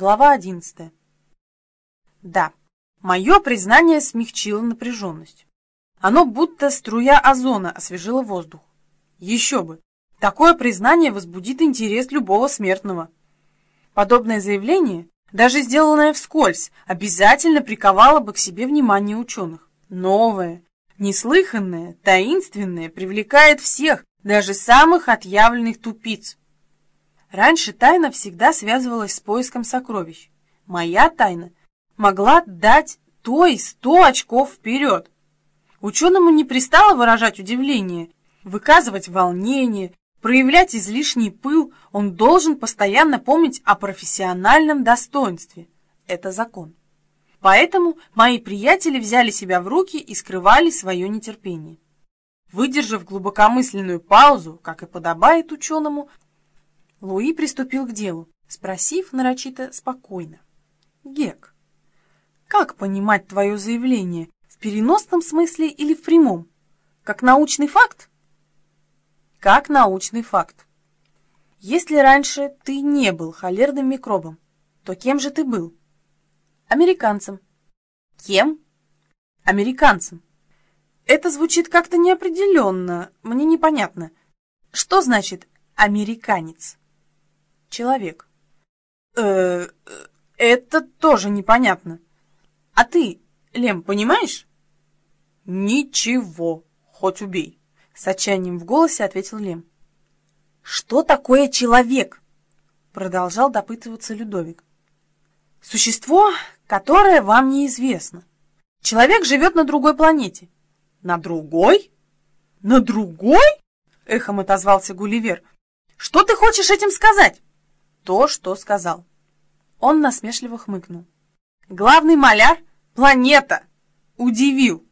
Глава одиннадцатая. Да, мое признание смягчило напряженность. Оно будто струя озона освежило воздух. Еще бы, такое признание возбудит интерес любого смертного. Подобное заявление, даже сделанное вскользь, обязательно приковало бы к себе внимание ученых. Новое, неслыханное, таинственное привлекает всех, даже самых отъявленных тупиц. Раньше тайна всегда связывалась с поиском сокровищ. Моя тайна могла дать той сто очков вперед. Ученому не пристало выражать удивление, выказывать волнение, проявлять излишний пыл, он должен постоянно помнить о профессиональном достоинстве. Это закон. Поэтому мои приятели взяли себя в руки и скрывали свое нетерпение. Выдержав глубокомысленную паузу, как и подобает ученому, Луи приступил к делу, спросив нарочито спокойно. «Гек, как понимать твое заявление, в переносном смысле или в прямом? Как научный факт?» «Как научный факт. Если раньше ты не был холерным микробом, то кем же ты был?» «Американцем». «Кем?» «Американцем». Это звучит как-то неопределенно, мне непонятно. Что значит «американец»? Человек. Э, это тоже непонятно. А ты, Лем, понимаешь? Ничего, хоть убей, с отчаянием в голосе ответил Лем. Что такое человек? Продолжал допытываться Людовик. Существо, которое вам неизвестно. Человек живет на другой планете. На другой? На другой? Эхом отозвался Гулливер. Что ты хочешь этим сказать? То, что сказал. Он насмешливо хмыкнул. Главный маляр — планета! Удивил!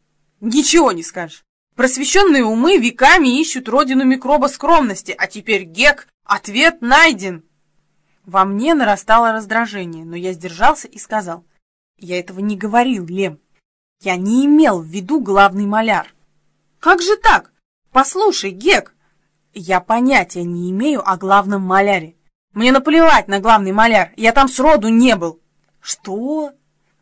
Ничего не скажешь. Просвещенные умы веками ищут родину микроба скромности, а теперь Гек, ответ найден. Во мне нарастало раздражение, но я сдержался и сказал. Я этого не говорил, Лем. Я не имел в виду главный маляр. Как же так? Послушай, Гек, я понятия не имею о главном маляре. Мне наплевать на главный маляр, я там сроду не был. Что?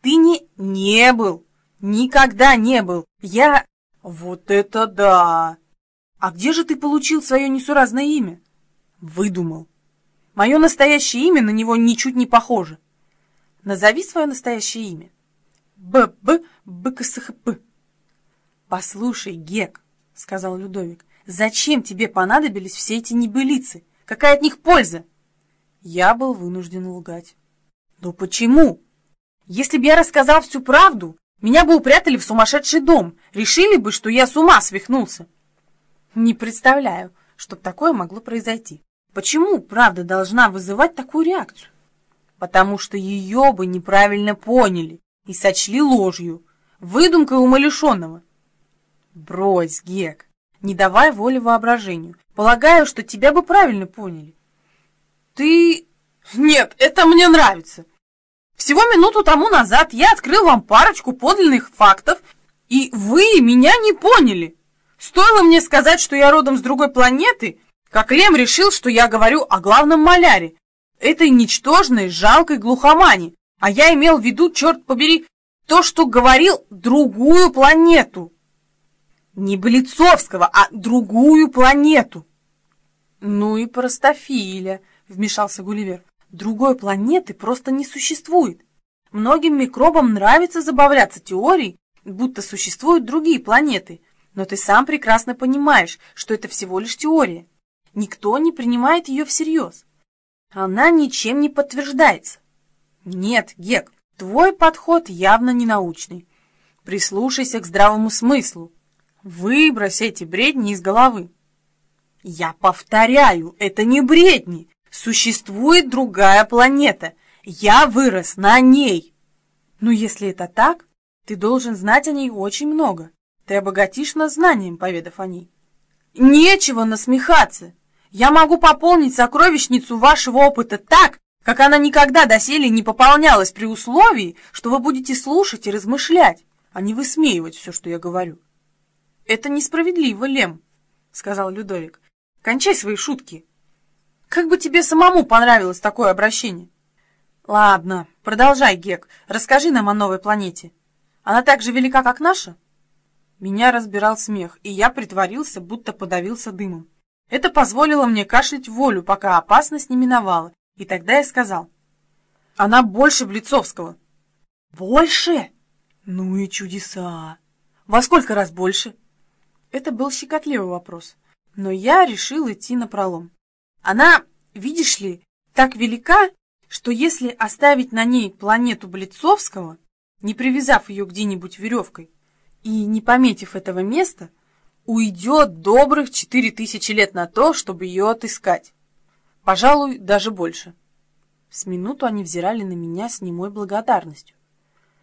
Ты не... не был. Никогда не был. Я... Вот это да! А где же ты получил свое несуразное имя? Выдумал. Мое настоящее имя на него ничуть не похоже. Назови свое настоящее имя. Б-б... Б-К-С-Х-П. Послушай, Гек, сказал Людовик, зачем тебе понадобились все эти небылицы? Какая от них польза? Я был вынужден лгать. Но почему? Если бы я рассказал всю правду, меня бы упрятали в сумасшедший дом, решили бы, что я с ума свихнулся. Не представляю, чтоб такое могло произойти. Почему правда должна вызывать такую реакцию? Потому что ее бы неправильно поняли и сочли ложью, выдумкой умалишенного. Брось, Гек, не давай воли воображению. Полагаю, что тебя бы правильно поняли. Ты... Нет, это мне нравится. Всего минуту тому назад я открыл вам парочку подлинных фактов, и вы меня не поняли. Стоило мне сказать, что я родом с другой планеты, как Лем решил, что я говорю о главном маляре, этой ничтожной, жалкой глухомане, а я имел в виду, черт побери, то, что говорил другую планету. Не Болицовского, а другую планету. Ну и простофиля, вмешался Гулливер. Другой планеты просто не существует. Многим микробам нравится забавляться теорией, будто существуют другие планеты. Но ты сам прекрасно понимаешь, что это всего лишь теория. Никто не принимает ее всерьез. Она ничем не подтверждается. Нет, Гек, твой подход явно не научный. Прислушайся к здравому смыслу. Выбрось эти бредни из головы. Я повторяю, это не бредни. Существует другая планета. Я вырос на ней. Ну, если это так, ты должен знать о ней очень много. Ты обогатишь нас знанием, поведав о ней. Нечего насмехаться. Я могу пополнить сокровищницу вашего опыта так, как она никогда доселе не пополнялась при условии, что вы будете слушать и размышлять, а не высмеивать все, что я говорю. Это несправедливо, Лем, сказал Людовик. Кончай свои шутки. Как бы тебе самому понравилось такое обращение? Ладно, продолжай, Гек. Расскажи нам о новой планете. Она так же велика, как наша? Меня разбирал смех, и я притворился, будто подавился дымом. Это позволило мне кашлять волю, пока опасность не миновала, и тогда я сказал. Она больше Блицовского. Больше? Ну и чудеса. Во сколько раз больше? Это был щекотливый вопрос, но я решил идти на пролом. Она, видишь ли, так велика, что если оставить на ней планету Блицовского, не привязав ее где-нибудь веревкой и не пометив этого места, уйдет добрых четыре тысячи лет на то, чтобы ее отыскать. Пожалуй, даже больше. С минуту они взирали на меня с немой благодарностью.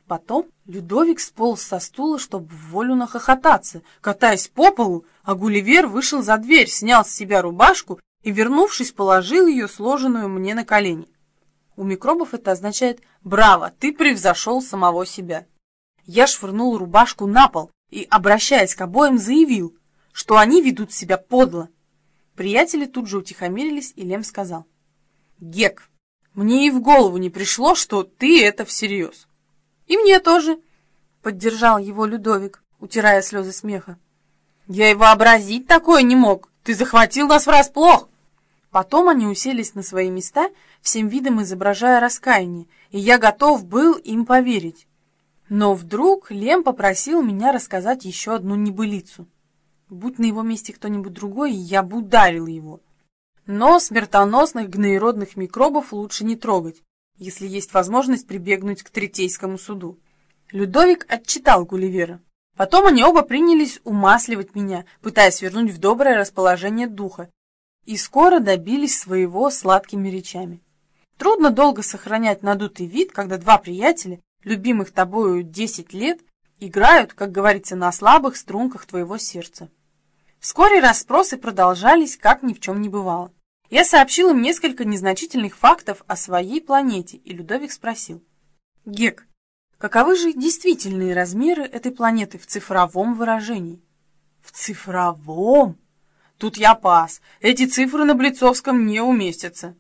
Потом Людовик сполз со стула, чтобы в волю нахохотаться, катаясь по полу, а Гулливер вышел за дверь, снял с себя рубашку и, вернувшись, положил ее, сложенную мне на колени. У микробов это означает «Браво, ты превзошел самого себя». Я швырнул рубашку на пол и, обращаясь к обоим, заявил, что они ведут себя подло. Приятели тут же утихомирились, и Лем сказал. «Гек, мне и в голову не пришло, что ты это всерьез». «И мне тоже», — поддержал его Людовик, утирая слезы смеха. «Я и вообразить такое не мог. Ты захватил нас врасплох!» Потом они уселись на свои места, всем видом изображая раскаяние, и я готов был им поверить. Но вдруг Лем попросил меня рассказать еще одну небылицу. Будь на его месте кто-нибудь другой, я бы ударил его. Но смертоносных гноеродных микробов лучше не трогать, если есть возможность прибегнуть к третейскому суду. Людовик отчитал Гулливера. Потом они оба принялись умасливать меня, пытаясь вернуть в доброе расположение духа, и скоро добились своего сладкими речами. Трудно долго сохранять надутый вид, когда два приятеля, любимых тобою десять лет, играют, как говорится, на слабых струнках твоего сердца. Вскоре расспросы продолжались, как ни в чем не бывало. Я сообщил им несколько незначительных фактов о своей планете, и Людовик спросил. «Гек, каковы же действительные размеры этой планеты в цифровом выражении?» «В цифровом?» Тут я пас. Эти цифры на Блицовском не уместятся.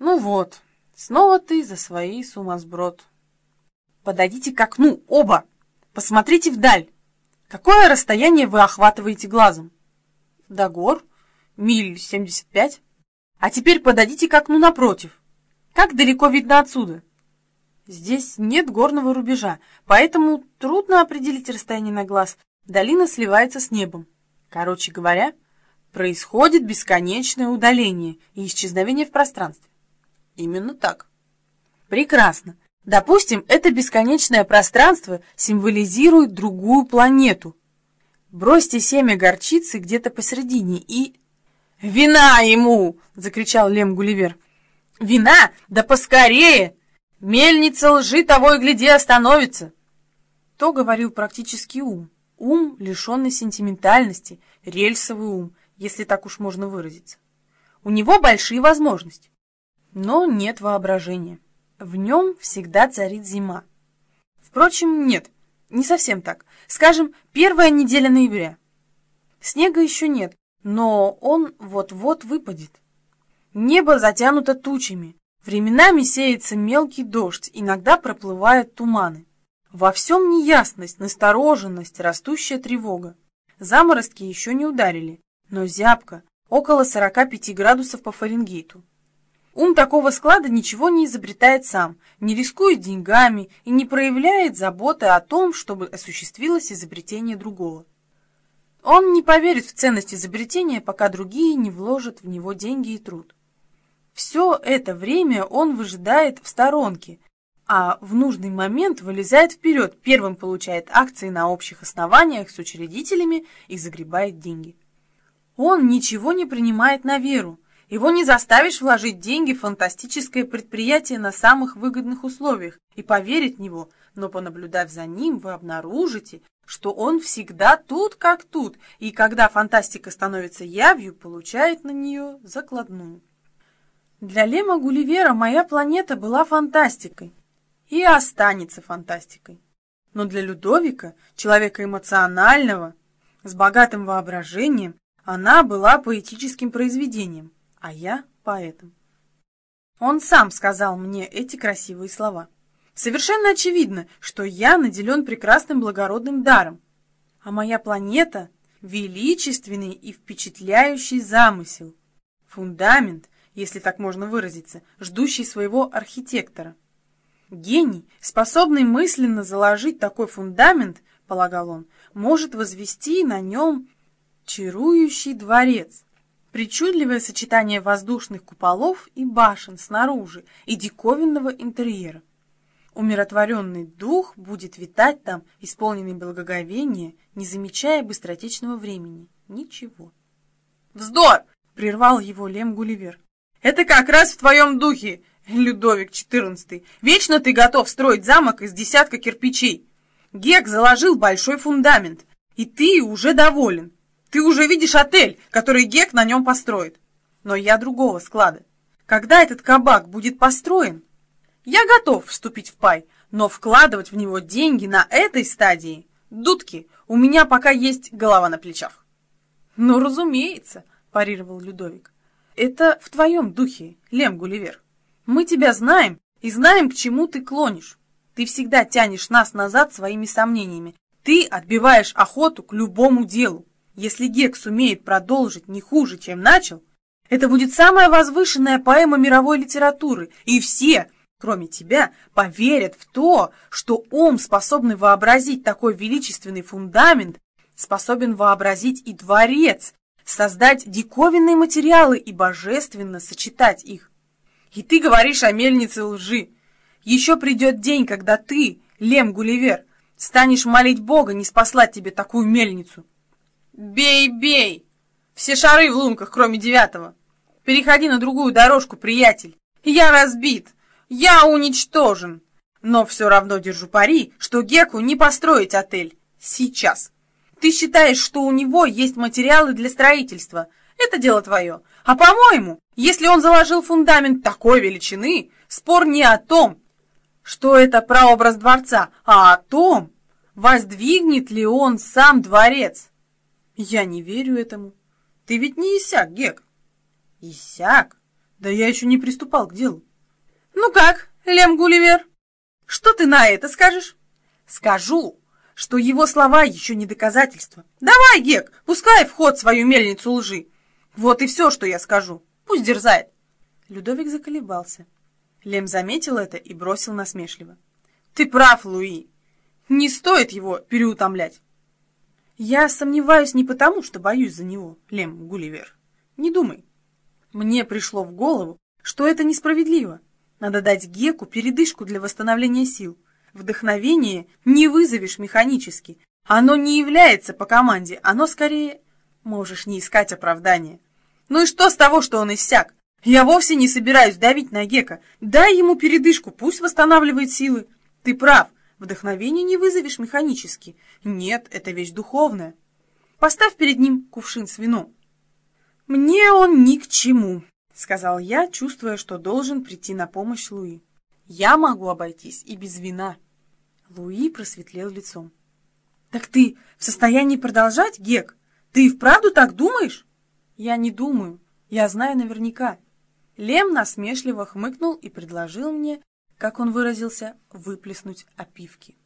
Ну вот, снова ты за свои сумасброд. Подойдите к окну, оба. Посмотрите вдаль. Какое расстояние вы охватываете глазом? До гор. Миль семьдесят пять. А теперь подойдите к окну напротив. Как далеко видно отсюда? Здесь нет горного рубежа, поэтому трудно определить расстояние на глаз. Долина сливается с небом. Короче говоря, происходит бесконечное удаление и исчезновение в пространстве. Именно так. Прекрасно. Допустим, это бесконечное пространство символизирует другую планету. Бросьте семя горчицы где-то посередине и... «Вина ему!» — закричал Лем Гулливер. «Вина? Да поскорее! Мельница лжи того и гляди остановится!» То говорил практически ум. Ум, лишенный сентиментальности, рельсовый ум, если так уж можно выразиться. У него большие возможности, но нет воображения. В нем всегда царит зима. Впрочем, нет, не совсем так. Скажем, первая неделя ноября. Снега еще нет, но он вот-вот выпадет. Небо затянуто тучами. Временами сеется мелкий дождь, иногда проплывают туманы. Во всем неясность, настороженность, растущая тревога. Заморозки еще не ударили, но зябко, около 45 градусов по Фаренгейту. Ум такого склада ничего не изобретает сам, не рискует деньгами и не проявляет заботы о том, чтобы осуществилось изобретение другого. Он не поверит в ценность изобретения, пока другие не вложат в него деньги и труд. Все это время он выжидает в сторонке, а в нужный момент вылезает вперед, первым получает акции на общих основаниях с учредителями и загребает деньги. Он ничего не принимает на веру. Его не заставишь вложить деньги в фантастическое предприятие на самых выгодных условиях и поверить в него, но понаблюдав за ним, вы обнаружите, что он всегда тут как тут, и когда фантастика становится явью, получает на нее закладную. Для Лема Гулливера моя планета была фантастикой и останется фантастикой. Но для Людовика, человека эмоционального, с богатым воображением, она была поэтическим произведением, а я поэтом. Он сам сказал мне эти красивые слова. Совершенно очевидно, что я наделен прекрасным благородным даром, а моя планета — величественный и впечатляющий замысел, фундамент, если так можно выразиться, ждущий своего архитектора. Гений, способный мысленно заложить такой фундамент, полагал он, может возвести на нем чарующий дворец. Причудливое сочетание воздушных куполов и башен снаружи и диковинного интерьера. Умиротворенный дух будет витать там, исполненный благоговения, не замечая быстротечного времени. Ничего. «Вздор!» — прервал его Лем Гулливер. «Это как раз в твоем духе, Людовик XIV. Вечно ты готов строить замок из десятка кирпичей. Гек заложил большой фундамент, и ты уже доволен. Ты уже видишь отель, который Гек на нем построит. Но я другого склада. Когда этот кабак будет построен, я готов вступить в пай, но вкладывать в него деньги на этой стадии... Дудки, у меня пока есть голова на плечах. Ну, разумеется, парировал Людовик. Это в твоем духе, Лем Гулливер. Мы тебя знаем и знаем, к чему ты клонишь. Ты всегда тянешь нас назад своими сомнениями. Ты отбиваешь охоту к любому делу. Если Гек сумеет продолжить не хуже, чем начал, это будет самая возвышенная поэма мировой литературы, и все, кроме тебя, поверят в то, что ум, способный вообразить такой величественный фундамент, способен вообразить и дворец, создать диковинные материалы и божественно сочетать их. И ты говоришь о мельнице лжи. Еще придет день, когда ты, Лем Гулливер, станешь молить Бога не спаслать тебе такую мельницу. Бей, бей! Все шары в лунках, кроме девятого. Переходи на другую дорожку, приятель. Я разбит. Я уничтожен. Но все равно держу пари, что Геку не построить отель. Сейчас. Ты считаешь, что у него есть материалы для строительства. Это дело твое. А по-моему, если он заложил фундамент такой величины, спор не о том, что это прообраз дворца, а о том, воздвигнет ли он сам дворец. Я не верю этому. Ты ведь не Исяк, Гек. Исяк? Да я еще не приступал к делу. Ну как, Лем Гулливер? Что ты на это скажешь? Скажу, что его слова еще не доказательство. Давай, Гек, пускай в ход свою мельницу лжи. Вот и все, что я скажу. Пусть дерзает. Людовик заколебался. Лем заметил это и бросил насмешливо. Ты прав, Луи. Не стоит его переутомлять. Я сомневаюсь не потому, что боюсь за него, Лем Гулливер. Не думай. Мне пришло в голову, что это несправедливо. Надо дать Геку передышку для восстановления сил. Вдохновение не вызовешь механически. Оно не является по команде, оно скорее... Можешь не искать оправдания. Ну и что с того, что он иссяк? Я вовсе не собираюсь давить на Гека. Дай ему передышку, пусть восстанавливает силы. Ты прав, вдохновение не вызовешь механически. Нет, это вещь духовная. Поставь перед ним кувшин с вином. Мне он ни к чему, — сказал я, чувствуя, что должен прийти на помощь Луи. «Я могу обойтись и без вина». Луи просветлел лицом. «Так ты в состоянии продолжать, Гек? Ты и вправду так думаешь?» «Я не думаю. Я знаю наверняка». Лем насмешливо хмыкнул и предложил мне, как он выразился, выплеснуть опивки.